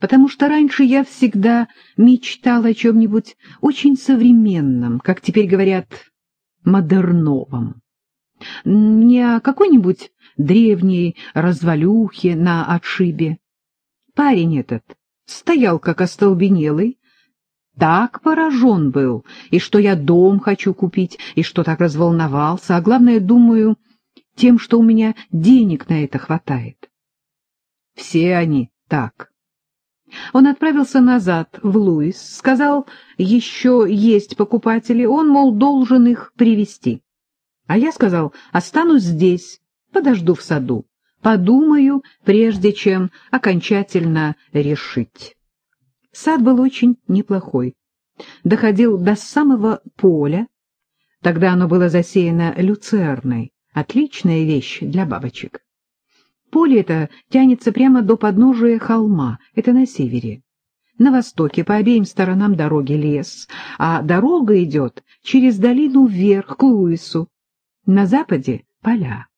потому что раньше я всегда мечтал о чем-нибудь очень современном, как теперь говорят, модерновом. Не о какой-нибудь древней развалюхе на отшибе. Парень этот стоял как остолбенелый, так поражен был, и что я дом хочу купить, и что так разволновался, а главное, думаю, тем, что у меня денег на это хватает. Все они так. Он отправился назад в Луис, сказал, еще есть покупатели, он, мол, должен их привести. А я сказал, останусь здесь, подожду в саду, подумаю, прежде чем окончательно решить. Сад был очень неплохой. Доходил до самого поля. Тогда оно было засеяно люцерной. Отличная вещь для бабочек. Поле это тянется прямо до подножия холма, это на севере. На востоке по обеим сторонам дороги лес, а дорога идет через долину вверх к Луису. На западе — поля.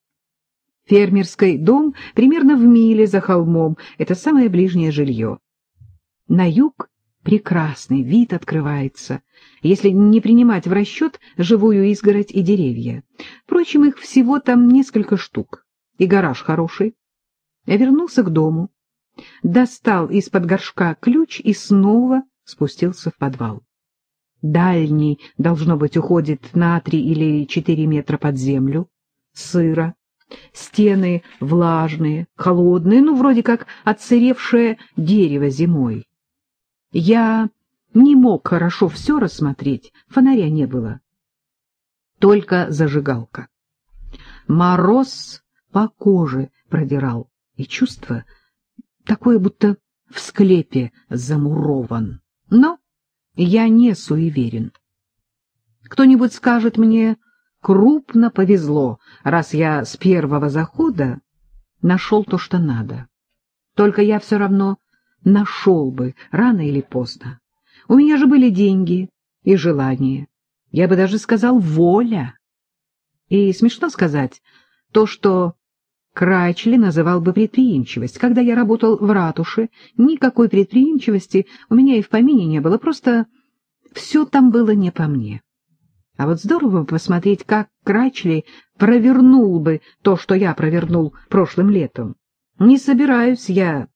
Фермерский дом примерно в миле за холмом, это самое ближнее жилье. На юг прекрасный вид открывается, если не принимать в расчет живую изгородь и деревья. Впрочем, их всего там несколько штук, и гараж хороший. Я вернулся к дому, достал из-под горшка ключ и снова спустился в подвал. Дальний, должно быть, уходит на три или четыре метра под землю, сыро, стены влажные, холодные, ну, вроде как отсыревшее дерево зимой. Я не мог хорошо все рассмотреть, фонаря не было. Только зажигалка. Мороз по коже продирал, и чувство такое, будто в склепе замурован. Но я не суеверен. Кто-нибудь скажет мне, крупно повезло, раз я с первого захода нашел то, что надо. Только я все равно нашел бы, рано или поздно. У меня же были деньги и желания. Я бы даже сказал «воля». И смешно сказать, то, что Крачли называл бы предприимчивость. Когда я работал в ратуше, никакой предприимчивости у меня и в помине не было, просто все там было не по мне. А вот здорово посмотреть, как Крачли провернул бы то, что я провернул прошлым летом. Не собираюсь я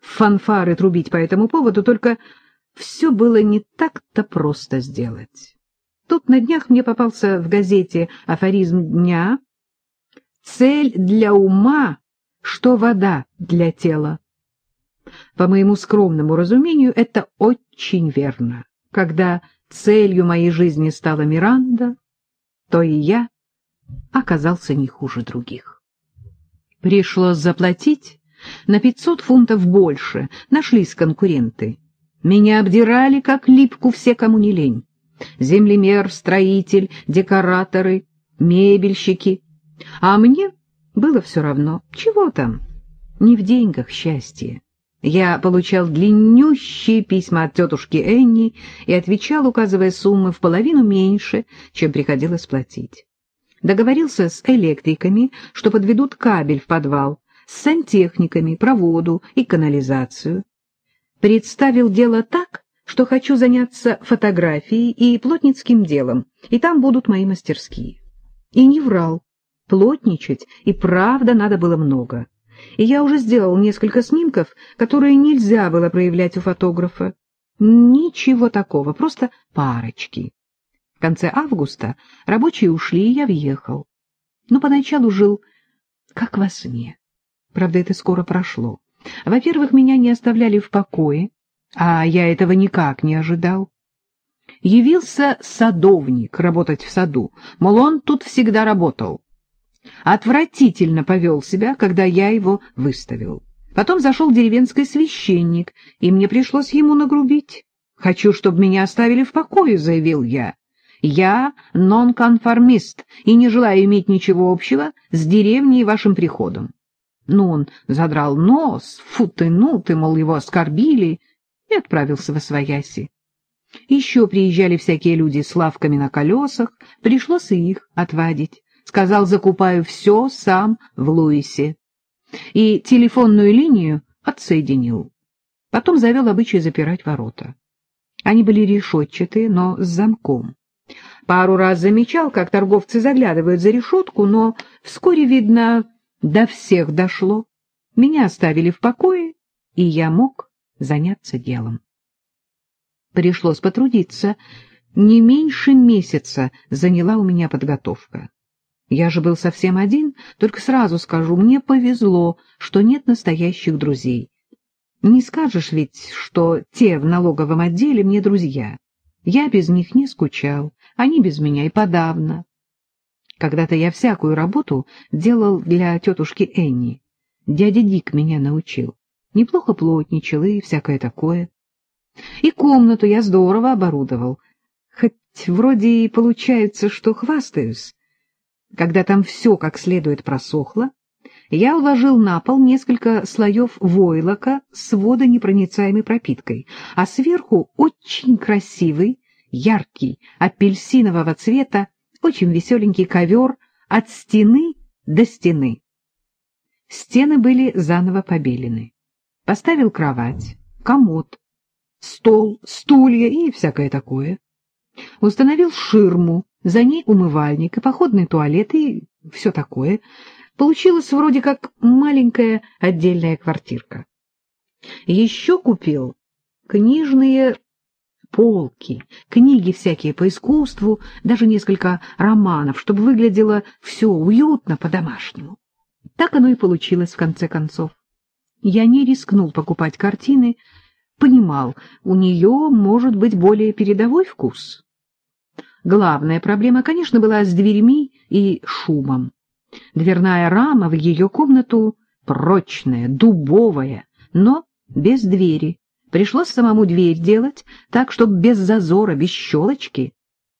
фанфары трубить по этому поводу, только все было не так-то просто сделать. Тут на днях мне попался в газете афоризм дня «Цель для ума, что вода для тела». По моему скромному разумению, это очень верно. Когда целью моей жизни стала Миранда, то и я оказался не хуже других. Пришлось заплатить на пятьсот фунтов больше, нашлись конкуренты. Меня обдирали, как липку, все, кому не лень. Землемер, строитель, декораторы, мебельщики. А мне было все равно. Чего там? Не в деньгах счастье. Я получал длиннющие письма от тетушки Энни и отвечал, указывая суммы в половину меньше, чем приходилось платить. Договорился с электриками, что подведут кабель в подвал, с сантехниками, проводу и канализацию. Представил дело так, что хочу заняться фотографией и плотницким делом, и там будут мои мастерские. И не врал. Плотничать и правда надо было много и я уже сделал несколько снимков, которые нельзя было проявлять у фотографа. Ничего такого, просто парочки. В конце августа рабочие ушли, и я въехал. Но поначалу жил как во сне. Правда, это скоро прошло. Во-первых, меня не оставляли в покое, а я этого никак не ожидал. Явился садовник работать в саду, мол, он тут всегда работал отвратительно повел себя, когда я его выставил. Потом зашел деревенский священник, и мне пришлось ему нагрубить. «Хочу, чтобы меня оставили в покое», — заявил я. «Я нонконформист и не желаю иметь ничего общего с деревней и вашим приходом». Ну, он задрал нос, фу ты, ну ты, мол, его оскорбили, и отправился во свояси. Еще приезжали всякие люди с лавками на колесах, пришлось и их отвадить. Сказал, закупаю все сам в Луисе. И телефонную линию отсоединил. Потом завел обычай запирать ворота. Они были решетчатые, но с замком. Пару раз замечал, как торговцы заглядывают за решетку, но вскоре, видно, до всех дошло. Меня оставили в покое, и я мог заняться делом. Пришлось потрудиться. Не меньше месяца заняла у меня подготовка. Я же был совсем один, только сразу скажу, мне повезло, что нет настоящих друзей. Не скажешь ведь, что те в налоговом отделе мне друзья. Я без них не скучал, они без меня и подавно. Когда-то я всякую работу делал для тетушки Энни. Дядя Дик меня научил. Неплохо плотничал и всякое такое. И комнату я здорово оборудовал. Хоть вроде и получается, что хвастаюсь. Когда там все как следует просохло, я уложил на пол несколько слоев войлока с водонепроницаемой пропиткой, а сверху очень красивый, яркий, апельсинового цвета, очень веселенький ковер от стены до стены. Стены были заново побелены. Поставил кровать, комод, стол, стулья и всякое такое. Установил ширму, за ней умывальник и походный туалет и все такое — Получилось вроде как маленькая отдельная квартирка. Еще купил книжные полки, книги всякие по искусству, даже несколько романов, чтобы выглядело все уютно по-домашнему. Так оно и получилось в конце концов. Я не рискнул покупать картины, понимал, у нее может быть более передовой вкус. Главная проблема, конечно, была с дверьми и шумом. Дверная рама в ее комнату прочная, дубовая, но без двери. Пришлось самому дверь делать, так, чтобы без зазора, без щелочки.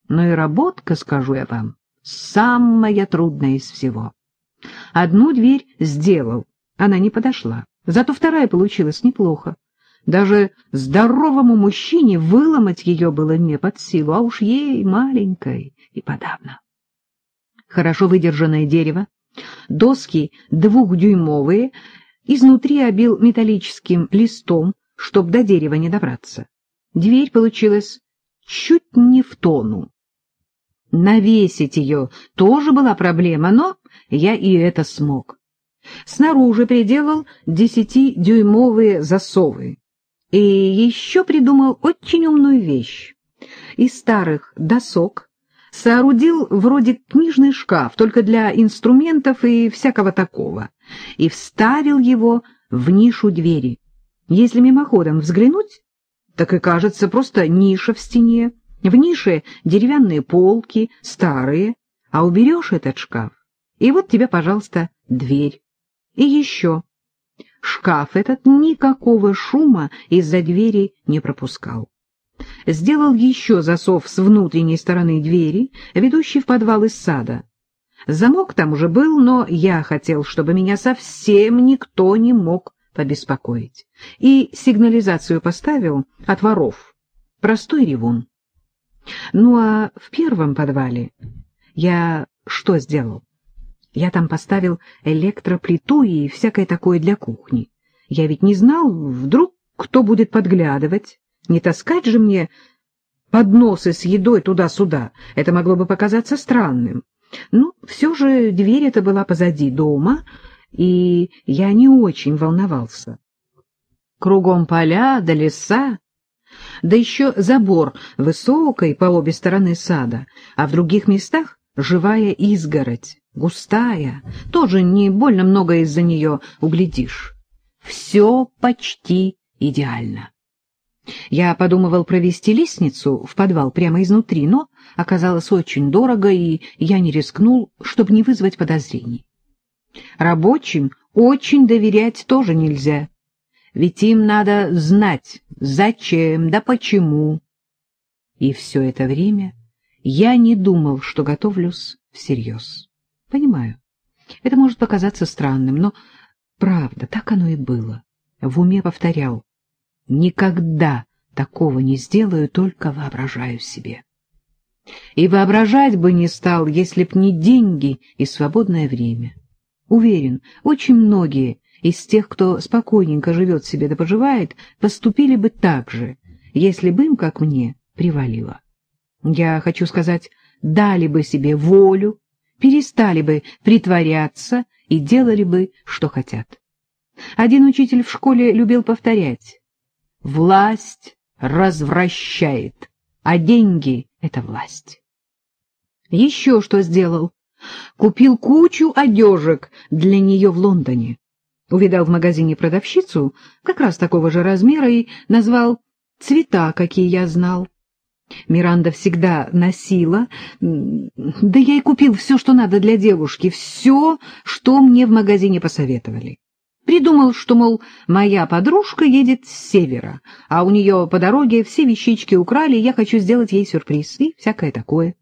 Но и работка, скажу я вам, самая трудная из всего. Одну дверь сделал, она не подошла, зато вторая получилась неплохо. Даже здоровому мужчине выломать ее было не под силу, а уж ей, маленькой, и подавно хорошо выдержанное дерево, доски двухдюймовые, изнутри обил металлическим листом, чтоб до дерева не добраться. Дверь получилась чуть не в тону. Навесить ее тоже была проблема, но я и это смог. Снаружи приделал десятидюймовые засовы. И еще придумал очень умную вещь. Из старых досок соорудил вроде книжный шкаф, только для инструментов и всякого такого, и вставил его в нишу двери. Если мимоходом взглянуть, так и кажется просто ниша в стене. В нише деревянные полки, старые, а уберешь этот шкаф, и вот тебе, пожалуйста, дверь. И еще. Шкаф этот никакого шума из-за двери не пропускал сделал еще засов с внутренней стороны двери, ведущей в подвал из сада. Замок там уже был, но я хотел, чтобы меня совсем никто не мог побеспокоить. И сигнализацию поставил от воров. Простой ревун. Ну а в первом подвале я что сделал? Я там поставил электроплиту и всякое такое для кухни. Я ведь не знал, вдруг кто будет подглядывать. Не таскать же мне подносы с едой туда-сюда. Это могло бы показаться странным. Ну, все же дверь эта была позади дома, и я не очень волновался. Кругом поля да леса, да еще забор высокой по обе стороны сада, а в других местах живая изгородь, густая, тоже не больно много из-за нее углядишь. Все почти идеально. Я подумывал провести лестницу в подвал прямо изнутри, но оказалось очень дорого, и я не рискнул, чтобы не вызвать подозрений. Рабочим очень доверять тоже нельзя, ведь им надо знать, зачем да почему. И все это время я не думал, что готовлюсь всерьез. Понимаю, это может показаться странным, но правда, так оно и было. В уме повторял Никогда такого не сделаю, только воображаю себе. И воображать бы не стал, если б не деньги и свободное время. Уверен, очень многие из тех, кто спокойненько живет себе да поживает, поступили бы так же, если бы им, как мне, привалило. Я хочу сказать, дали бы себе волю, перестали бы притворяться и делали бы, что хотят. Один учитель в школе любил повторять «Власть развращает, а деньги — это власть». Еще что сделал? Купил кучу одежек для нее в Лондоне. Увидал в магазине продавщицу, как раз такого же размера, и назвал цвета, какие я знал. Миранда всегда носила, да я и купил все, что надо для девушки, все, что мне в магазине посоветовали. Придумал, что, мол, моя подружка едет с севера, а у нее по дороге все вещички украли, и я хочу сделать ей сюрприз, и всякое такое.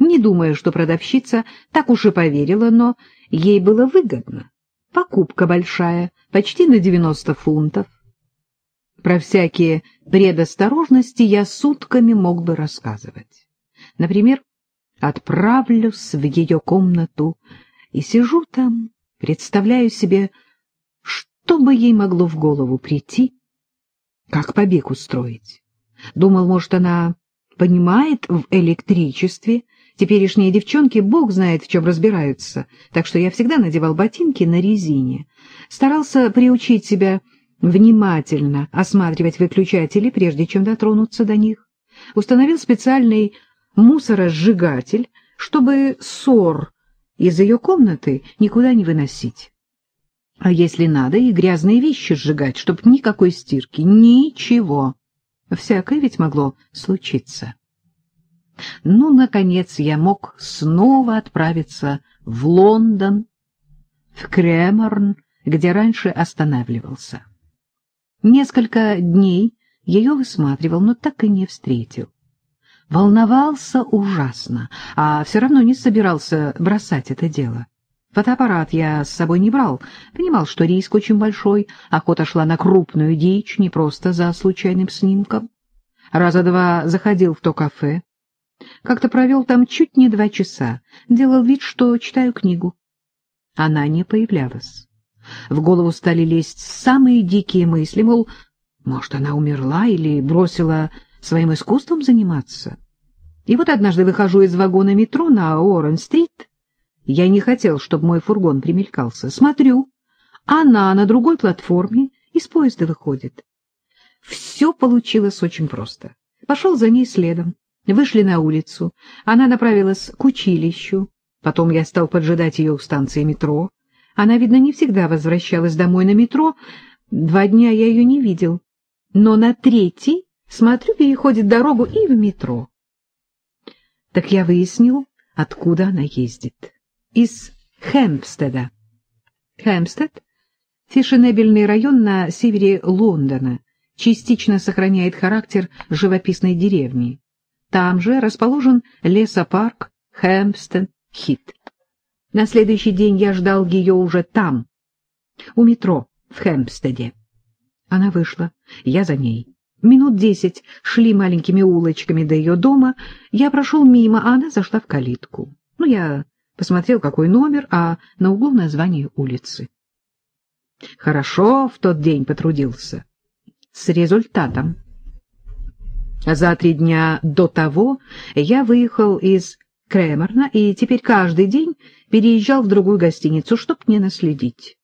Не думая, что продавщица так уж и поверила, но ей было выгодно. Покупка большая, почти на 90 фунтов. Про всякие предосторожности я сутками мог бы рассказывать. Например, отправлюсь в ее комнату и сижу там, представляю себе, что бы ей могло в голову прийти, как побег устроить. Думал, может, она понимает в электричестве, Теперешние девчонки бог знает в чем разбираются, так что я всегда надевал ботинки на резине. Старался приучить себя внимательно осматривать выключатели, прежде чем дотронуться до них. Установил специальный мусоросжигатель, чтобы ссор из ее комнаты никуда не выносить. А если надо, и грязные вещи сжигать, чтоб никакой стирки, ничего. Всякое ведь могло случиться. Ну, наконец, я мог снова отправиться в Лондон, в Кремерн, где раньше останавливался. Несколько дней ее высматривал, но так и не встретил. Волновался ужасно, а все равно не собирался бросать это дело. Фотоаппарат я с собой не брал, понимал, что риск очень большой, охота шла на крупную дичь, не просто за случайным снимком. Раза два заходил в то кафе, как-то провел там чуть не два часа, делал вид, что читаю книгу. Она не появлялась. В голову стали лезть самые дикие мысли, мол, может, она умерла или бросила своим искусством заниматься. И вот однажды выхожу из вагона метро на Уоррен-стрит. Я не хотел, чтобы мой фургон примелькался. Смотрю, она на другой платформе из поезда выходит. Все получилось очень просто. Пошел за ней следом. Вышли на улицу. Она направилась к училищу. Потом я стал поджидать ее у станции метро. Она, видно, не всегда возвращалась домой на метро. Два дня я ее не видел. Но на третий, смотрю, переходит дорогу и в метро. Так я выяснил, откуда она ездит. Из Хэмпстеда. Хэмпстед — фешенебельный район на севере Лондона, частично сохраняет характер живописной деревни. Там же расположен лесопарк Хэмпстед-Хит. На следующий день я ждал ее уже там, у метро в Хэмпстеде. Она вышла, я за ней. Минут десять шли маленькими улочками до ее дома. Я прошел мимо, а она зашла в калитку. Ну, я посмотрел, какой номер, а на углу название улицы. Хорошо в тот день потрудился. С результатом. За три дня до того я выехал из Кремерна и теперь каждый день переезжал в другую гостиницу, чтобы не наследить.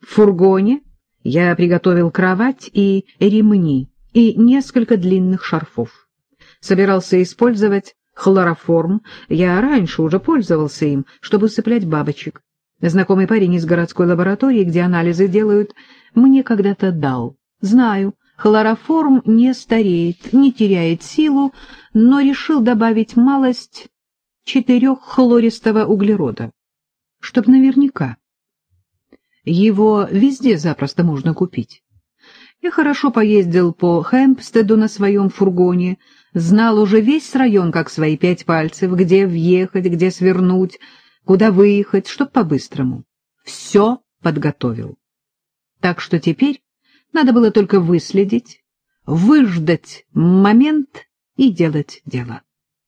В фургоне я приготовил кровать и ремни, и несколько длинных шарфов. Собирался использовать хлороформ, я раньше уже пользовался им, чтобы усыплять бабочек. Знакомый парень из городской лаборатории, где анализы делают, мне когда-то дал. Знаю, Хлороформ не стареет, не теряет силу, но решил добавить малость четыреххлористого углерода, чтоб наверняка. Его везде запросто можно купить. Я хорошо поездил по Хэмпстеду на своем фургоне, знал уже весь район как свои пять пальцев, где въехать, где свернуть, куда выехать, чтоб по-быстрому. Все подготовил. Так что теперь надо было только выследить, выждать момент и делать дело.